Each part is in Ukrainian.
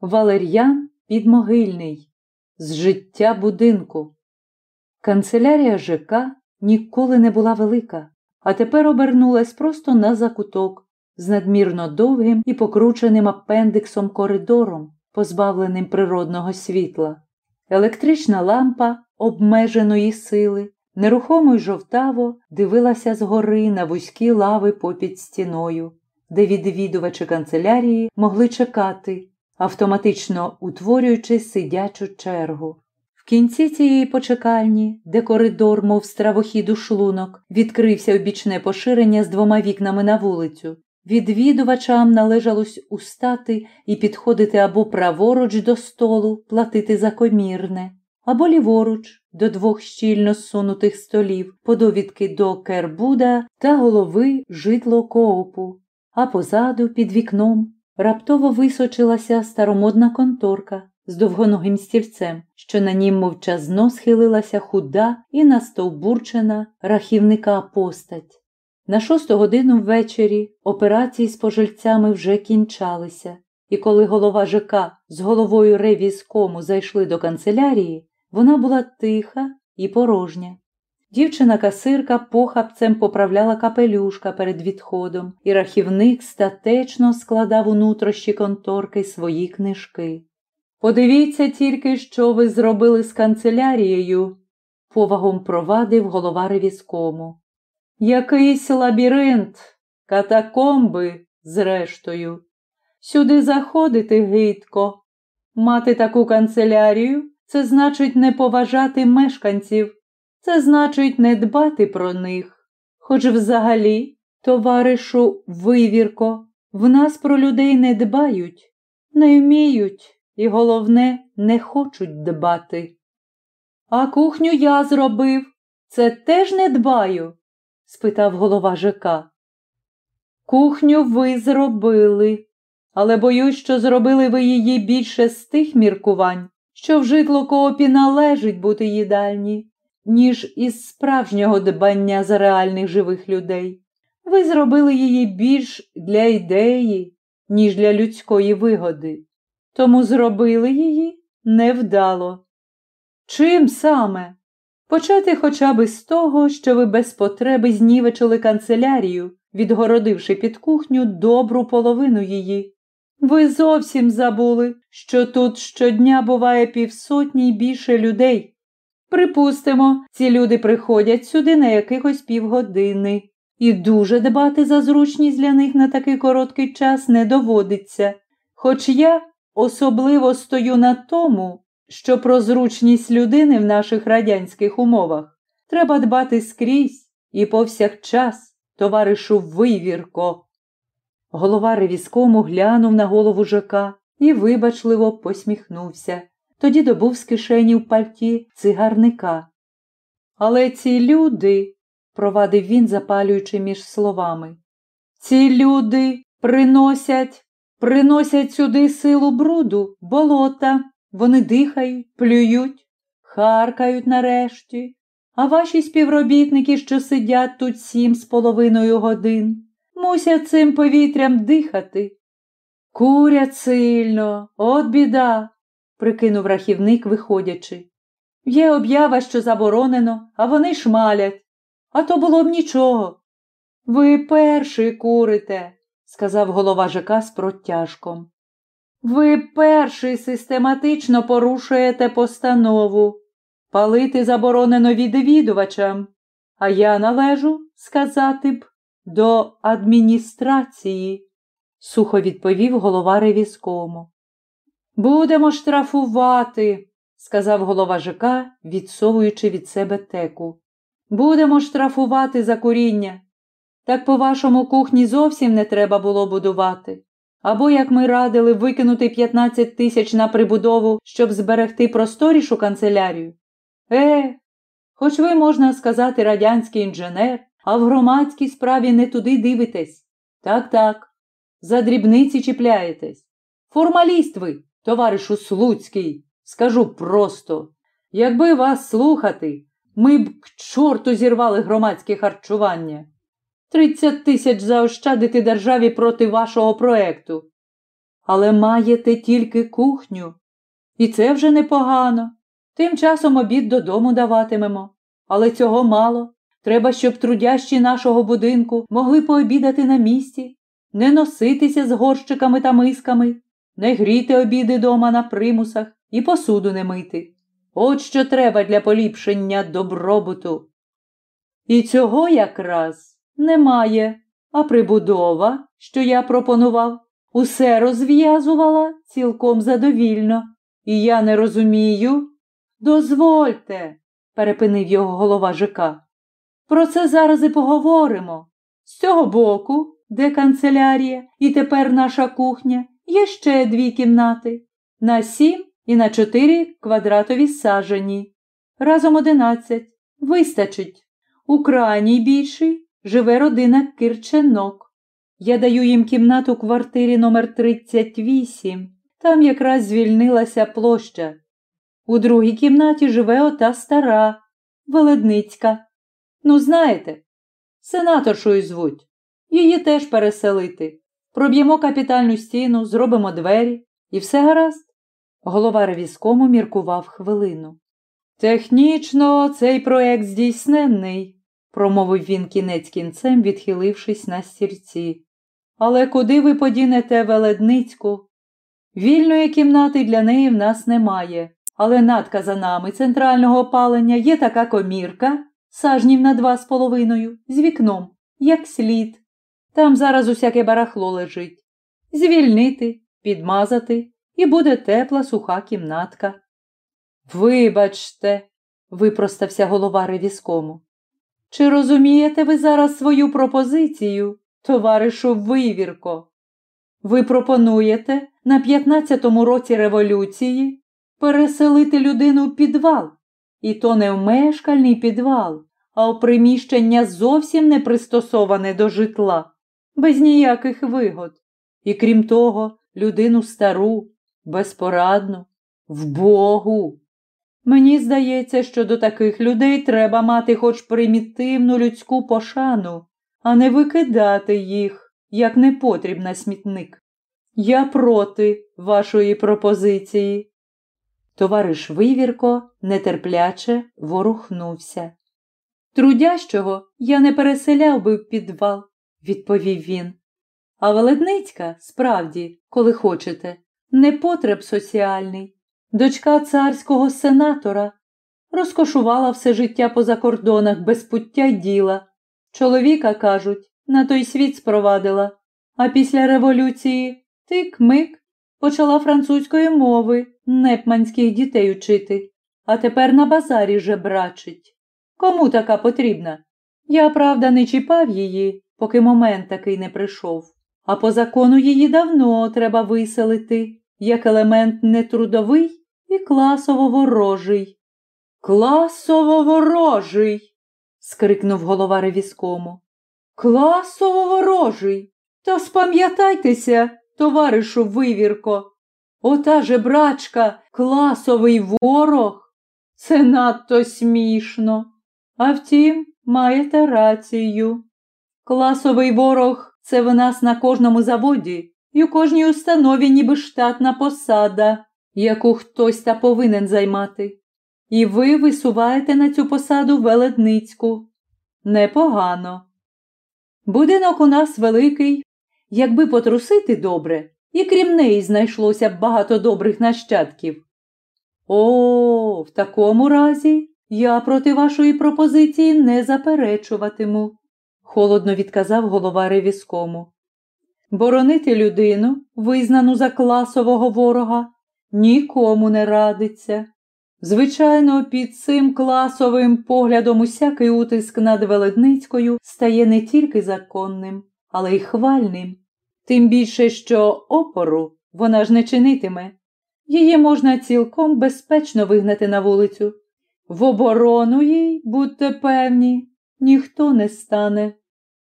Валер'ян Підмогильний з життя будинку. Канцелярія ЖК ніколи не була велика, а тепер обернулась просто на закуток з надмірно довгим і покрученим апендиксом коридором, позбавленим природного світла. Електрична лампа обмеженої сили, нерухомо й жовтаво дивилася згори на вузькі лави попід стіною, де відвідувачі канцелярії могли чекати, автоматично утворюючи сидячу чергу. В кінці цієї почекальні, де коридор, мов стравохід шлунок, відкрився в бічне поширення з двома вікнами на вулицю. Відвідувачам належалось устати і підходити або праворуч до столу, платити за комірне, або ліворуч до двох щільно сунутих столів, по довідки до Кербуда та голови житло коопу, а позаду, під вікном, раптово височилася старомодна конторка з довгоногим стільцем, що на нім мовчазно схилилася худа і настовбурчена рахівника постать. На шосту годину ввечері операції з пожильцями вже кінчалися, і коли голова ЖК з головою ревізкому зайшли до канцелярії, вона була тиха і порожня. Дівчина-касирка похапцем поправляла капелюшка перед відходом, і рахівник статечно складав у нутрощі конторки свої книжки. Подивіться тільки, що ви зробили з канцелярією, повагом провадив голова ревізкому. Якийсь лабіринт, катакомби, зрештою. Сюди заходити гидко. Мати таку канцелярію це значить не поважати мешканців, це значить не дбати про них. Хоч взагалі, товаришу, вивірко, в нас про людей не дбають, не вміють і, головне, не хочуть дбати. А кухню я зробив, це теж не дбаю? спитав голова ЖК. Кухню ви зробили, але боюсь, що зробили ви її більше з тих міркувань, що в житло коопі належить бути їдальні, ніж із справжнього дбання за реальних живих людей. Ви зробили її більш для ідеї, ніж для людської вигоди, тому зробили її невдало. Чим саме? Почати хоча б з того, що ви без потреби знівечили канцелярію, відгородивши під кухню добру половину її. Ви зовсім забули, що тут щодня буває півсотні й більше людей. Припустимо, ці люди приходять сюди на якихось півгодини, і дуже дбати за зручність для них на такий короткий час не доводиться. Хоч я особливо стою на тому, що про зручність людини в наших радянських умовах треба дбати скрізь і повсякчас, товаришу вивірко. Голова ревізкому глянув на голову Жака і вибачливо посміхнувся. Тоді добув з кишені в пальті цигарника. Але ці люди, провадив він, запалюючи між словами, ці люди приносять, приносять сюди силу бруду, болота. Вони дихають, плюють, харкають нарешті, а ваші співробітники, що сидять тут сім з половиною годин, мусять цим повітрям дихати. Курять сильно, от біда, прикинув рахівник, виходячи. Є об'ява, що заборонено, а вони шмалять. А то було б нічого. Ви перший курите, сказав голова ЖК з протяжком. Ви перший систематично порушуєте постанову. Палити заборонено відвідувачам, а я належу, сказати б, до адміністрації, сухо відповів голова ревізкому. Будемо штрафувати, сказав голова ЖК, відсовуючи від себе теку. Будемо штрафувати за куріння. Так по вашому кухні зовсім не треба було будувати. Або, як ми радили, викинути 15 тисяч на прибудову, щоб зберегти просторішу канцелярію. Е, хоч ви, можна сказати, радянський інженер, а в громадській справі не туди дивитесь. Так, так, за дрібниці чіпляєтесь. Формаліст ви, товаришу Слуцький, скажу просто. Якби вас слухати, ми б к чорту зірвали громадське харчування. Тридцять тисяч заощадити державі проти вашого проекту. але маєте тільки кухню. І це вже непогано. Тим часом обід додому даватимемо. Але цього мало. Треба, щоб трудящі нашого будинку могли пообідати на місці, не носитися з горщиками та мисками, не гріти обіди дома на примусах і посуду не мити. От що треба для поліпшення добробуту. І цього якраз немає, а прибудова, що я пропонував, усе розв'язувала цілком задовільно. І я не розумію. Дозвольте, перепинив його голова ЖК. Про це зараз і поговоримо. З цього боку, де канцелярія і тепер наша кухня, є ще дві кімнати на сім і на чотири квадратові сажені. Разом одинадцять. Вистачить. У крайній більшій живе родина Кирченок. Я даю їм кімнату квартирі номер 38 Там якраз звільнилася площа. У другій кімнаті живе ота стара, Веледницька. Ну, знаєте, сенаторшою звуть. Її теж переселити. Проб'ємо капітальну стіну, зробимо двері і все гаразд. Голова ревізкому міркував хвилину. Технічно цей проект здійсненний, промовив він кінець кінцем, відхилившись на стільці. Але куди ви подінете веледницьку? Вільної кімнати для неї в нас немає, але над казанами центрального опалення є така комірка, сажнів на два з половиною, з вікном, як слід. Там зараз усяке барахло лежить. Звільнити, підмазати, і буде тепла суха кімнатка. Вибачте, випростався голова ревіскому. Чи розумієте ви зараз свою пропозицію, товаришу Вивірко? Ви пропонуєте на 15-му році революції переселити людину в підвал, і то не в мешкальний підвал, а в приміщення зовсім не пристосоване до житла, без ніяких вигод. І крім того, людину стару, безпорадну, вбогу. Мені здається, що до таких людей треба мати хоч примітивну людську пошану, а не викидати їх, як непотріб на смітник. Я проти вашої пропозиції. Товариш Вивірко нетерпляче ворухнувся. Трудящого я не переселяв би в підвал, відповів він. А Веледницька, справді, коли хочете, не потреб соціальний дочка царського сенатора, розкошувала все життя по закордонах без пуття й діла. Чоловіка, кажуть, на той світ спровадила, а після революції тик-мик почала французької мови непманських дітей учити, а тепер на базарі жебрачить. Кому така потрібна? Я, правда, не чіпав її, поки момент такий не прийшов, а по закону її давно треба виселити, як елемент нетрудовий і класово ворожий. Класово ворожий. скрикнув голова ревіскому. Класово ворожий. Та спам'ятайтеся, товаришу вивірко. Ота жебрачка, класовий ворог. Це надто смішно. А втім, маєте рацію. Класовий ворог це в нас на кожному заводі і у кожній установі ніби штатна посада яку хтось та повинен займати. І ви висуваєте на цю посаду велетницьку. Непогано. Будинок у нас великий, якби потрусити добре, і крім неї знайшлося б багато добрих нащадків. О, в такому разі я проти вашої пропозиції не заперечуватиму, холодно відказав голова ревіскому. Боронити людину, визнану за класового ворога, нікому не радиться. Звичайно, під цим класовим поглядом усякий утиск над Веледницькою стає не тільки законним, але й хвальним. Тим більше, що опору вона ж не чинитиме, її можна цілком безпечно вигнати на вулицю. В оборону їй, будьте певні, ніхто не стане.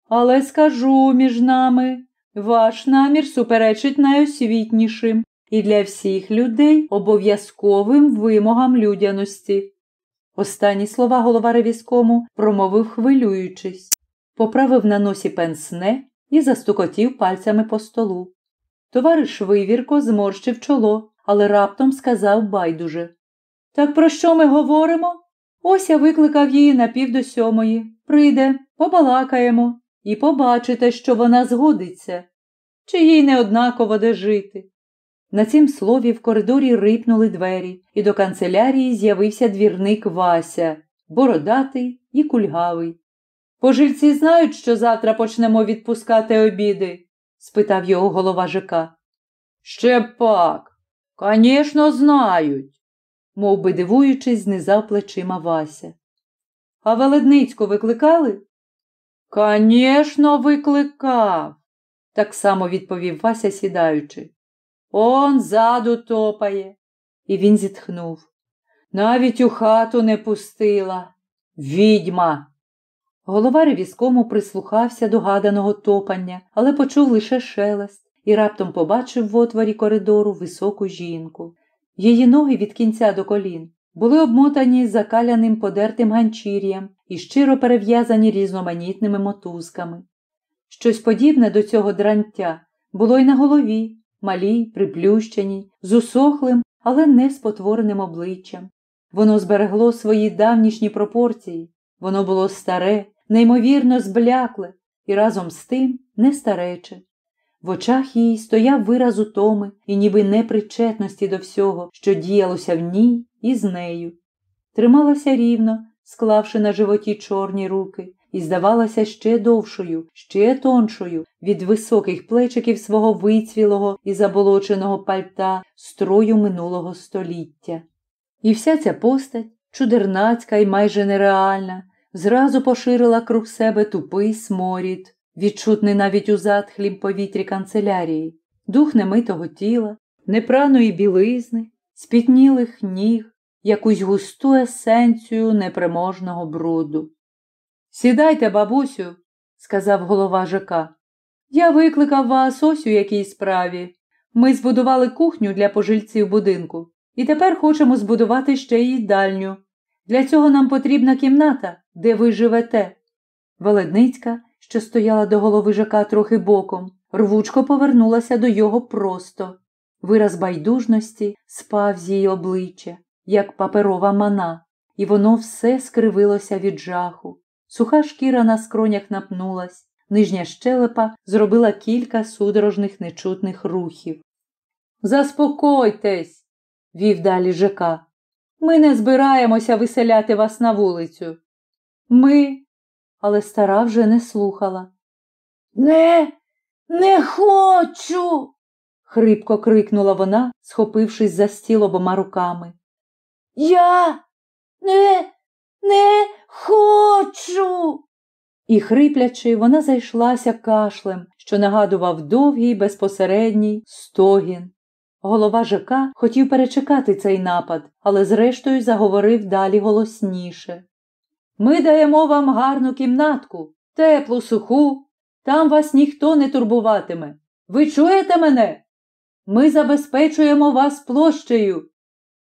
Але скажу між нами, ваш намір суперечить найосвітнішим і для всіх людей обов'язковим вимогам людяності. Останні слова голова ревіскому промовив хвилюючись, поправив на носі пенсне і застукотів пальцями по столу. Товариш Вивірко зморщив чоло, але раптом сказав байдуже. Так про що ми говоримо? Ось я викликав її на пів до сьомої. Прийде, побалакаємо і побачите, що вона згодиться, чи їй не однаково де жити. На цім слові в коридорі рипнули двері, і до канцелярії з'явився двірник Вася, бородатий і кульгавий. Пожильці знають, що завтра почнемо відпускати обіди? спитав його голова ЖК. Ще пак. Конечно, знають, мов би дивуючись, знизав плечима Вася. А Веледницьку викликали? Конечно, викликав, так само відповів Вася, сідаючи. Он ззаду топає. І він зітхнув. Навіть у хату не пустила. Відьма. Голова ревіскому прислухався до гаданого топання, але почув лише шелест і раптом побачив в отворі коридору високу жінку. Її ноги від кінця до колін були обмотані закаляним подертим ганчір'ям і щиро перев'язані різноманітними мотузками. Щось подібне до цього дрантя було й на голові, малій, приплющеній, з усохлим, але не спотвореним обличчям. Воно зберегло свої давнішні пропорції, воно було старе, неймовірно зблякле і разом з тим не. В очах її стояв вираз утоми і ніби непричетності до всього, що діялося в ній і з нею. Трималася рівно, склавши на животі чорні руки, і здавалася ще довшою, ще тоншою від високих плечиків свого вицвілого і заболоченого пальта строю минулого століття. І вся ця постать, чудернацька і майже нереальна, зразу поширила круг себе тупий сморід, відчутний навіть у затхлім повітрі канцелярії, дух немитого тіла, непраної білизни, спітнілих ніг, якусь густу есенцію неприможного бруду. Сідайте, бабусю, сказав голова ЖК. Я викликав вас ось у якій справі. Ми збудували кухню для пожильців будинку і тепер хочемо збудувати ще й їдальню. Для цього нам потрібна кімната, де ви живете. Веледницька, що стояла до голови ЖК трохи боком, рвучко повернулася до його просто. Вираз байдужності спав з її обличчя, як паперова мана, і воно все скривилося від жаху. Суха шкіра на скронях напнулась, нижня щелепа зробила кілька судорожних нечутних рухів. Заспокойтесь, вів далі Жека. Ми не збираємося виселяти вас на вулицю. Ми, але стара вже не слухала. Не, не хочу. хрипко крикнула вона, схопившись за стіл обома руками. Я не, не хочу. І, хриплячи, вона зайшлася кашлем, що нагадував довгий безпосередній стогін. Голова ЖК хотів перечекати цей напад, але зрештою заговорив далі голосніше. Ми даємо вам гарну кімнатку, теплу, суху, там вас ніхто не турбуватиме. Ви чуєте мене? Ми забезпечуємо вас площею.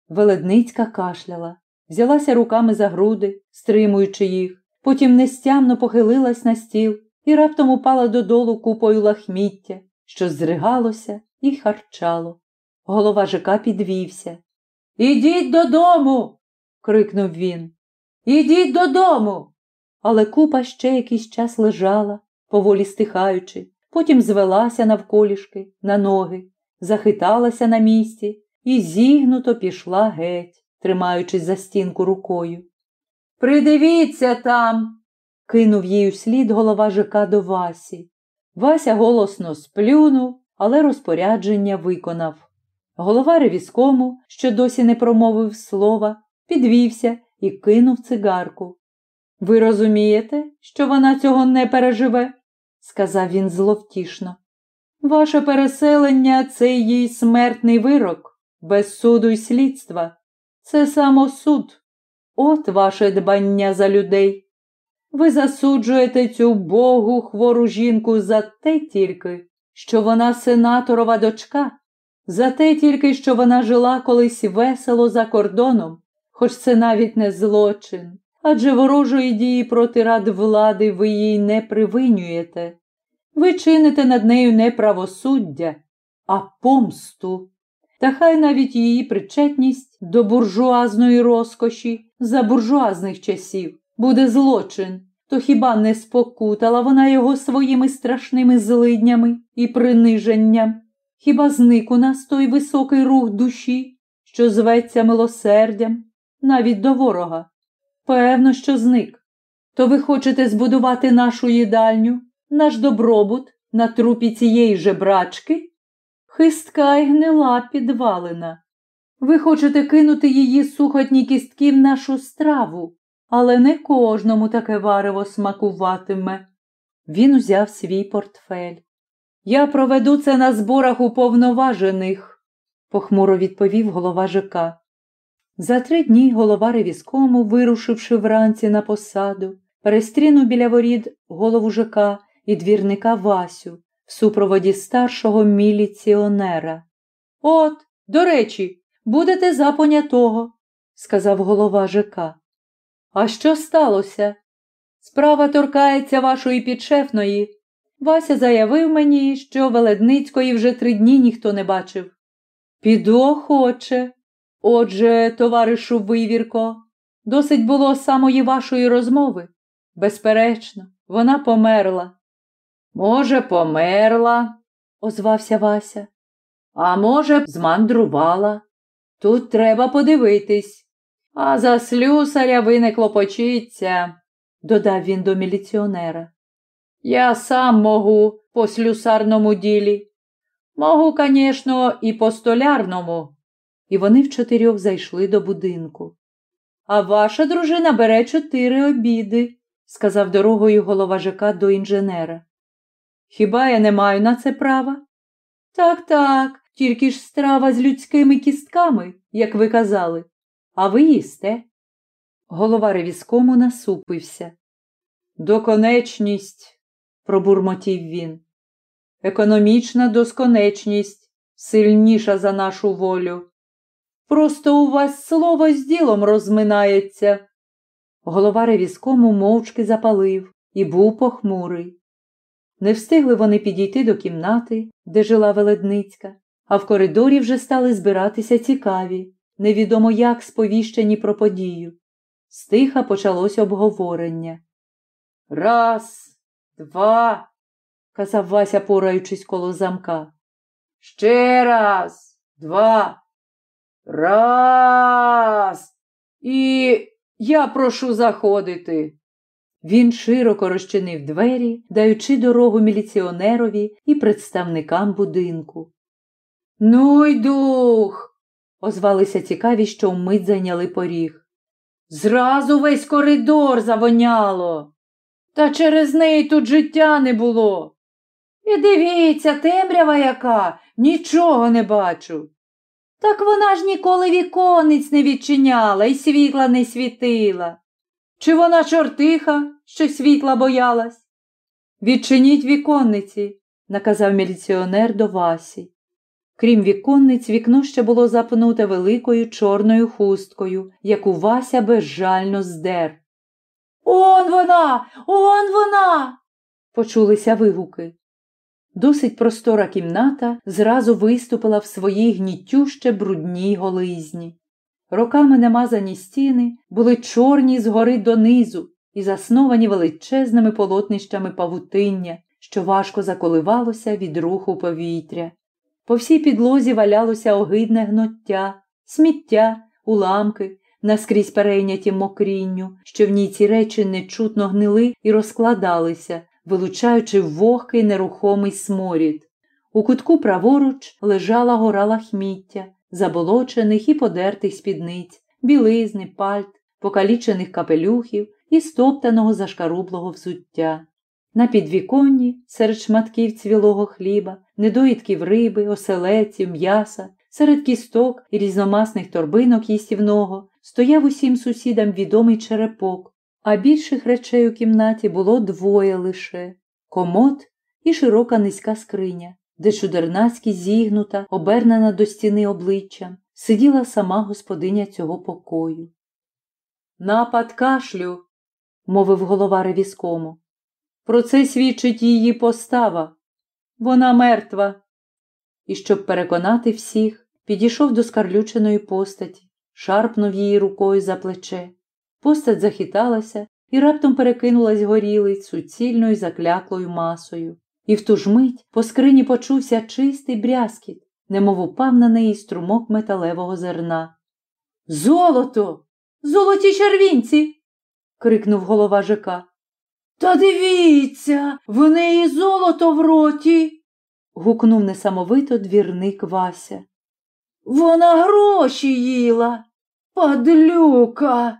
Веледницька кашляла, взялася руками за груди, стримуючи їх, потім нестямно похилилась на стіл і раптом упала додолу купою лахміття, що зригалося і харчало. Голова ЖК підвівся. Ідіть додому. крикнув він. Ідіть додому. Але купа ще якийсь час лежала, поволі стихаючи, потім звелася навколішки на ноги, захиталася на місці і зігнуто пішла геть, тримаючись за стінку рукою. Придивіться там, кинув їй слід голова ЖК до Васі. Вася голосно сплюнув, але розпорядження виконав. Голова ревіскому, що досі не промовив слова, підвівся і кинув цигарку. Ви розумієте, що вона цього не переживе? сказав він зловтішно. Ваше переселення це їй смертний вирок, без суду й слідства. Це самосуд. От ваше дбання за людей. Ви засуджуєте цю богу хвору жінку за те тільки, що вона сенаторова дочка, за те тільки, що вона жила колись весело за кордоном, хоч це навіть не злочин, адже ворожої дії проти рад влади ви їй не привинюєте. Ви чините над нею неправосуддя, а помсту. Та хай навіть її причетність до буржуазної розкоші за буржуазних часів буде злочин, то хіба не спокутала вона його своїми страшними злиднями і приниженням? Хіба зник у нас той високий рух душі, що зветься милосердям, навіть до ворога? Певно, що зник. То ви хочете збудувати нашу їдальню, наш добробут на трупі цієї же брачки? Хистка й гнила підвалина. Ви хочете кинути її сухотні кістки в нашу страву, але не кожному таке варево смакуватиме. Він узяв свій портфель. Я проведу це на зборах уповноважених, похмуро відповів голова ЖК. За три дні голова ревіскому, вирушивши вранці на посаду, перестрінув біля воріт голову ЖК і двірника Васю в супроводі старшого міліціонера. От, до речі, будете за понятого, сказав голова ЖК. А що сталося? Справа торкається вашої підшефної. Вася заявив мені, що Веледницької вже три дні ніхто не бачив. Піду охоче. Отже, товаришу Вивірко, досить було самої вашої розмови. Безперечно, вона померла. Може, померла, озвався Вася. А може, змандрувала. Тут треба подивитись. А за слюсаря ви не клопочіться, додав він до міліціонера. Я сам можу по слюсарному ділі. Могу, звісно, і по столярному. І вони в чотирьох зайшли до будинку. А ваша дружина бере чотири обіди, сказав дорогою голова ЖК до інженера. Хіба я не маю на це права? Так, так, тільки ж страва з людськими кістками, як ви казали. А ви їсте? Голова ревіскому насупився. Доконечність, пробурмотів він. Економічна досконечність сильніша за нашу волю. Просто у вас слово з ділом розминається. Голова ревіскому мовчки запалив і був похмурий. Не встигли вони підійти до кімнати, де жила Веледницька, а в коридорі вже стали збиратися цікаві, невідомо як сповіщені про подію. Стиха почалось обговорення. Раз, два, казав Вася, пораючись коло замка. Ще раз, два. Раз. І я прошу заходити. Він широко розчинив двері, даючи дорогу міліціонерові і представникам будинку. Ну й дух, озвалися цікаві, що вмить зайняли поріг. Зразу весь коридор завоняло, та через неї тут життя не було. І дивіться, темрява яка, нічого не бачу. Так вона ж ніколи віконниць не відчиняла і світла не світила. Чи вона чортиха, що світла боялась? Відчиніть віконниці, наказав міліціонер до Васі. Крім віконниць, вікно ще було запнуте великою чорною хусткою, яку Вася безжально здер. Он вона, он вона. почулися вигуки. Досить простора кімната зразу виступила в своїй гнітюще брудній голизні. Роками немазані стіни були чорні згори донизу і засновані величезними полотнищами павутиння, що важко заколивалося від руху повітря. По всій підлозі валялося огидне гноття, сміття, уламки, наскрізь перейняті мокрінню, що в ній ці речі нечутно гнили і розкладалися, вилучаючи вогкий нерухомий сморід. У кутку праворуч лежала гора лахміття, заболочених і подертих спідниць, білизни, пальт, покалічених капелюхів і стоптаного зашкарублого взуття. На підвіконні, серед шматків цвілого хліба, недоїдків риби, оселеців, м'яса, серед кісток і різномасних торбинок їстівного, стояв усім сусідам відомий черепок, а більших речей у кімнаті було двоє лише комод і широка низька скриня, де чудернацьки зігнута, обернена до стіни обличчям, сиділа сама господиня цього покою. Напад кашлю, мовив голова ревіскому. Про це свідчить її постава. Вона мертва. і, щоб переконати всіх, підійшов до скарлюченої постаті, шарпнув її рукою за плече. Постать захиталася і раптом перекинулась горілиць суцільною закляклою масою. І в ту ж мить по скрині почувся чистий брязкіт, немов упав на неї струмок металевого зерна. Золото! Золоті червінці! крикнув голова Жика. Та дивіться, в неї золото в роті. гукнув несамовито двірник Вася. Вона гроші їла, падлюка.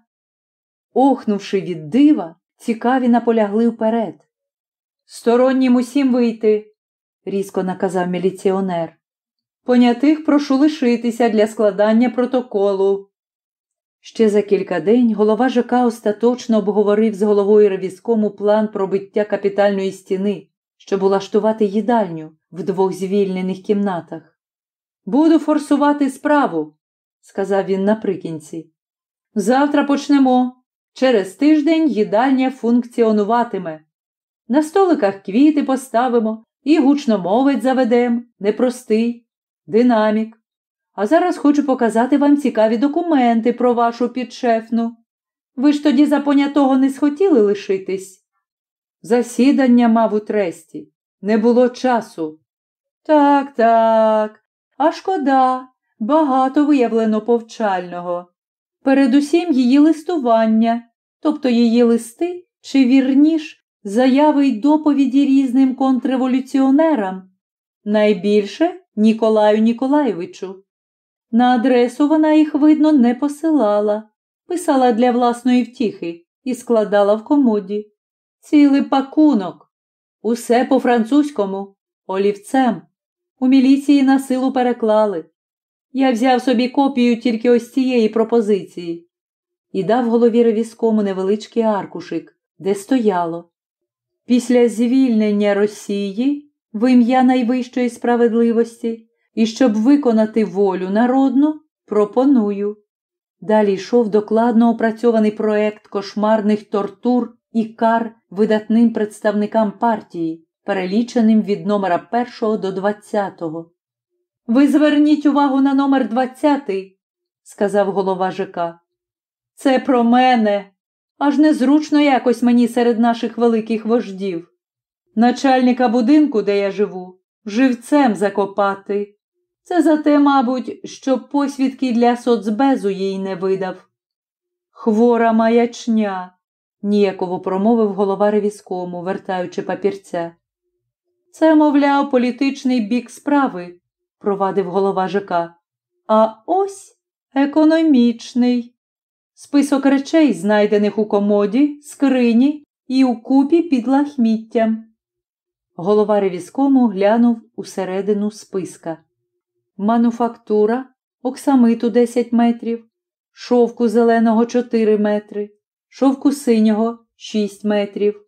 Охнувши від дива, цікаві наполягли вперед. Стороннім усім вийти, різко наказав міліціонер. Понятих прошу лишитися для складання протоколу. Ще за кілька день голова ЖК остаточно обговорив з головою ревізкому план пробиття капітальної стіни, щоб улаштувати їдальню в двох звільнених кімнатах. Буду форсувати справу, сказав він наприкінці. Завтра почнемо. Через тиждень їдальня функціонуватиме. На столиках квіти поставимо і гучномовець заведем, непростий, динамік. А зараз хочу показати вам цікаві документи про вашу підшефну. Ви ж тоді за понятого не схотіли лишитись? Засідання мав у тресті. Не було часу. Так, так, а шкода, багато виявлено повчального. Передусім її листування, тобто її листи, чи вірніш, заяви й доповіді різним контрреволюціонерам, найбільше Ніколаю Ніколаєвичу. На адресу вона їх, видно, не посилала, писала для власної втіхи і складала в комоді. Цілий пакунок, усе по-французькому, олівцем. У міліції на силу переклали. Я взяв собі копію тільки ось цієї пропозиції і дав голові ревізкому невеличкий аркушик, де стояло. Після звільнення Росії в ім'я найвищої справедливості і щоб виконати волю народну, пропоную. Далі йшов докладно опрацьований проект кошмарних тортур і кар видатним представникам партії, переліченим від номера 1 до 20. Ви зверніть увагу на номер 20, сказав голова ЖК. Це про мене. Аж незручно якось мені серед наших великих вождів. Начальника будинку, де я живу, живцем закопати. Це за те, мабуть, що посвідки для соцбезу їй не видав. Хвора маячня, ніяково промовив голова ревізкому, вертаючи папірця. Це, мовляв, політичний бік справи, провадив голова ЖК. А ось економічний. Список речей, знайдених у комоді, скрині і у купі під лахміттям. Голова ревізкому глянув усередину списка. Мануфактура, оксамиту 10 метрів, шовку зеленого 4 метри, шовку синього 6 метрів,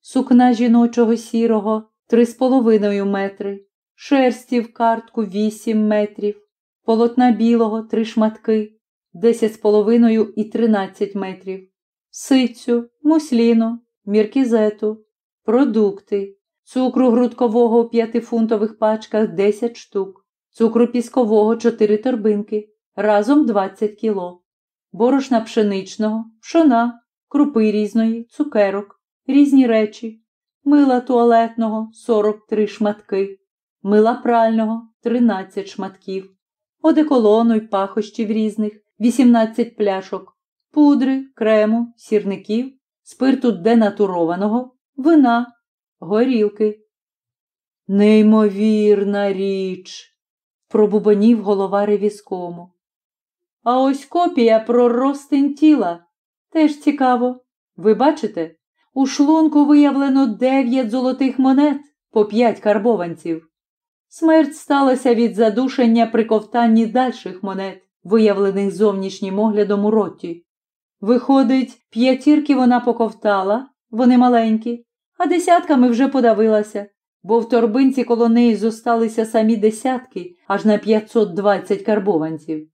сукна жіночого сірого 3,5 метри, шерсті в картку 8 метрів, полотна білого 3 шматки, 10,5 і 13 метрів, сицю, мусліну, міркізету, продукти, цукру грудкового у 5-фунтових пачках 10 штук, цукру піскового 4 торбинки, разом 20 кіло, борошна пшеничного, пшона, крупи різної, цукерок, різні речі, мила туалетного 43 шматки, мила прального 13 шматків, одеколону й пахощів різних 18 пляшок, пудри, крему, сірників, спирту денатурованого, вина, горілки. Неймовірна річ, пробубонів голова ревізкому. А ось копія про розтин тіла. Теж цікаво. Ви бачите, у шлунку виявлено дев'ять золотих монет по п'ять карбованців. Смерть сталася від задушення при ковтанні дальших монет, виявлених зовнішнім оглядом у роті. Виходить, п'ятірки вона поковтала, вони маленькі, а десятками вже подавилася, бо в торбинці коло неї зосталися самі десятки аж на 520 карбованців.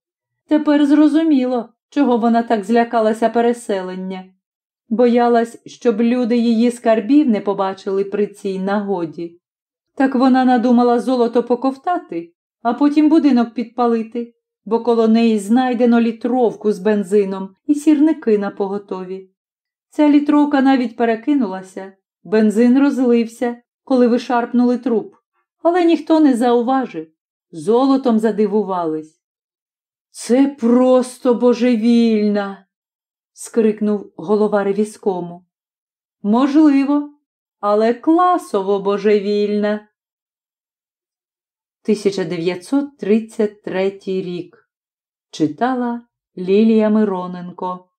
Тепер зрозуміло, чого вона так злякалася переселення. Боялась, щоб люди її скарбів не побачили при цій нагоді. Так вона надумала золото поковтати, а потім будинок підпалити, бо коло неї знайдено літровку з бензином і сірники на поготові. Ця літровка навіть перекинулася, бензин розлився, коли вишарпнули труп, але ніхто не зауважив, золотом задивувались. Це просто божевільна, скрикнув голова ревіскому. Можливо, але класово божевільна. 1933 рік. Читала Лілія Мироненко